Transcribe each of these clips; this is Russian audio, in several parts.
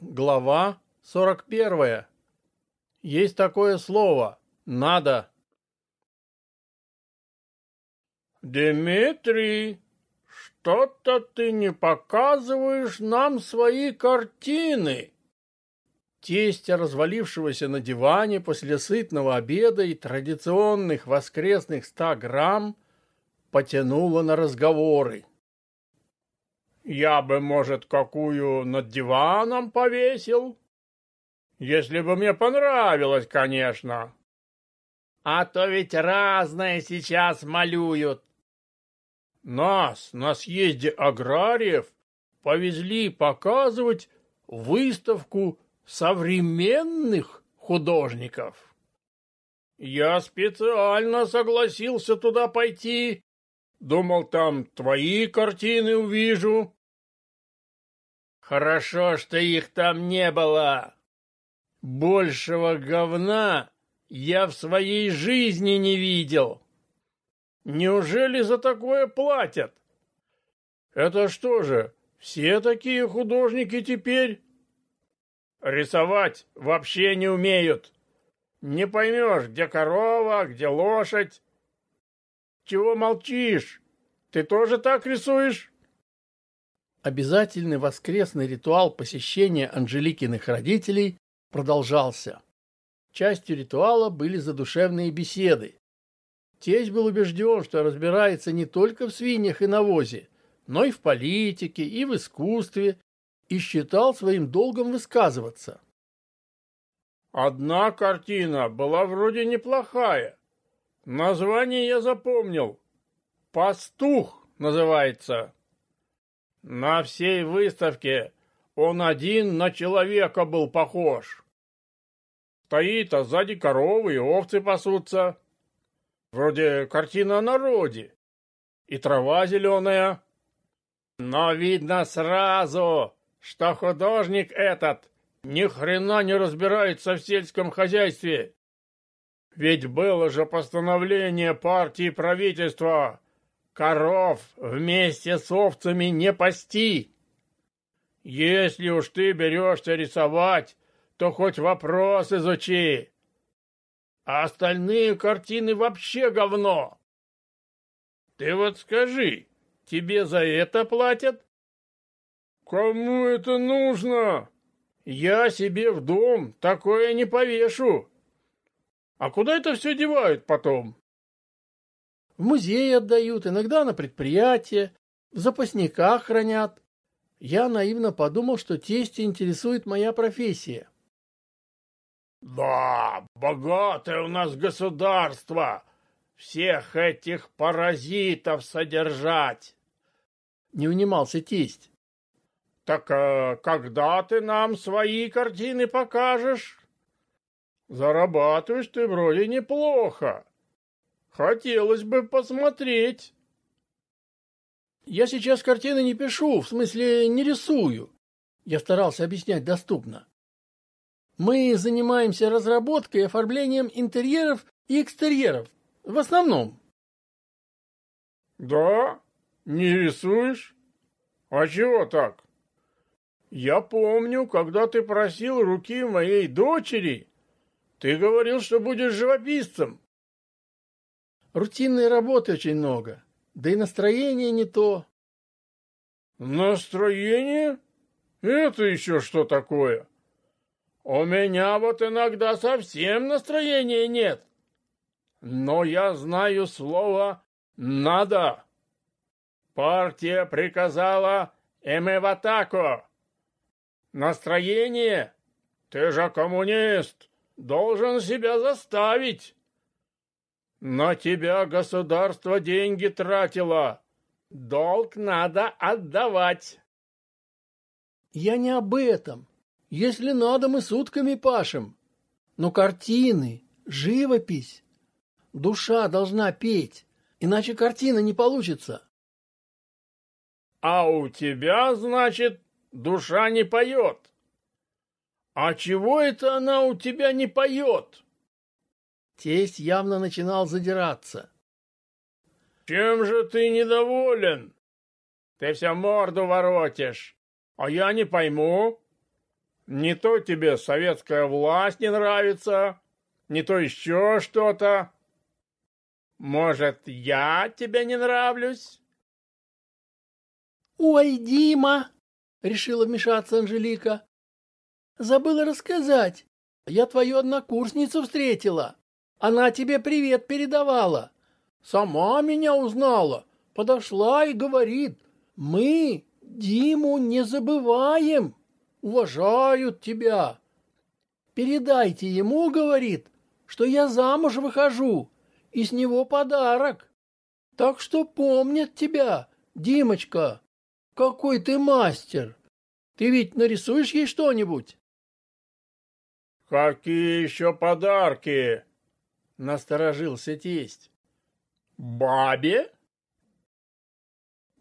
Глава 41. Есть такое слово «надо». «Дмитрий, что-то ты не показываешь нам свои картины!» Тесть развалившегося на диване после сытного обеда и традиционных воскресных ста грамм потянуло на разговоры. «Я бы, может, какую над диваном повесил?» Если бы мне понравилось, конечно. А то ведь разное сейчас малюют. Нас на съезде аграриев повезли показывать выставку современных художников. Я специально согласился туда пойти. Думал, там твои картины увижу. Хорошо, что их там не было. Большего говна я в своей жизни не видел. Неужели за такое платят? Это что же, все такие художники теперь? Рисовать вообще не умеют. Не поймешь, где корова, где лошадь. Чего молчишь? Ты тоже так рисуешь? Обязательный воскресный ритуал посещения Анжеликиных родителей продолжался. Частью ритуала были задушевные беседы. Тесть был убежден, что разбирается не только в свиньях и навозе, но и в политике, и в искусстве, и считал своим долгом высказываться. Одна картина была вроде неплохая. Название я запомнил. «Пастух» называется. На всей выставке он один на человека был похож. Стоит, а сзади коровы и овцы пасутся. Вроде картина о народе. И трава зеленая. Но видно сразу, что художник этот ни хрена не разбирается в сельском хозяйстве. Ведь было же постановление партии правительства коров вместе с овцами не пасти. Если уж ты берешься рисовать, то хоть вопрос изучи. А остальные картины вообще говно. Ты вот скажи, тебе за это платят? Кому это нужно? Я себе в дом такое не повешу. А куда это все девают потом? В музей отдают, иногда на предприятие, в запасниках хранят. Я наивно подумал, что тесте интересует моя профессия. Да, богатое у нас государство. Всех этих паразитов содержать. Не унимался тесть. Так а когда ты нам свои картины покажешь? Зарабатываешь ты вроде неплохо. Хотелось бы посмотреть. Я сейчас картины не пишу, в смысле не рисую. Я старался объяснять доступно. Мы занимаемся разработкой и оформлением интерьеров и экстерьеров. В основном. Да? Не рисуешь? А чего так? Я помню, когда ты просил руки моей дочери, ты говорил, что будешь живописцем. Рутинной работы очень много, да и настроение не то. Настроение? Это еще что такое? У меня вот иногда совсем настроения нет. Но я знаю слово «надо». Партия приказала «и мы в атаку». Настроение? Ты же коммунист, должен себя заставить. На тебя государство деньги тратило. Долг надо отдавать. Я не об этом. Если надо, мы сутками пашем. Но картины, живопись. Душа должна петь, иначе картина не получится. А у тебя, значит, душа не поет. А чего это она у тебя не поет? Тесть явно начинал задираться. Чем же ты недоволен? Ты все морду воротишь, а я не пойму. Не то тебе советская власть не нравится, не то еще что-то. Может, я тебе не нравлюсь? Ой, Дима, решила вмешаться Анжелика. Забыла рассказать. Я твою однокурсницу встретила. Она тебе привет передавала. Сама меня узнала. Подошла и говорит, мы Диму не забываем, уважают тебя. Передайте ему, говорит, что я замуж выхожу, и с него подарок. Так что помнят тебя, Димочка. Какой ты мастер. Ты ведь нарисуешь ей что-нибудь? Какие еще подарки? Насторожился тесть. Бабе?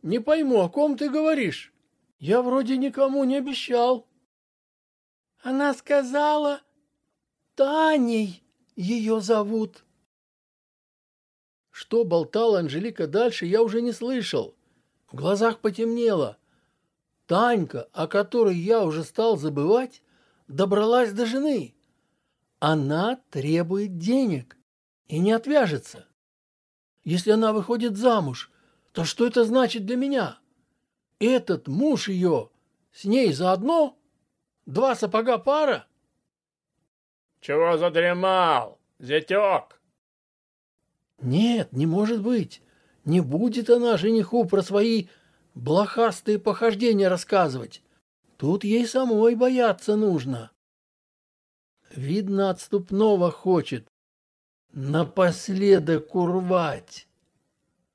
Не пойму, о ком ты говоришь? Я вроде никому не обещал. Она сказала, Таней ее зовут. Что болтала Анжелика дальше, я уже не слышал. В глазах потемнело. Танька, о которой я уже стал забывать, добралась до жены. Она требует денег и не отвяжется. Если она выходит замуж, то что это значит для меня? Этот муж ее с ней заодно? Два сапога пара? Чего задремал, зятек? Нет, не может быть. Не будет она жениху про свои блохастые похождения рассказывать. Тут ей самой бояться нужно. Видно, отступного хочет. Напоследок урвать.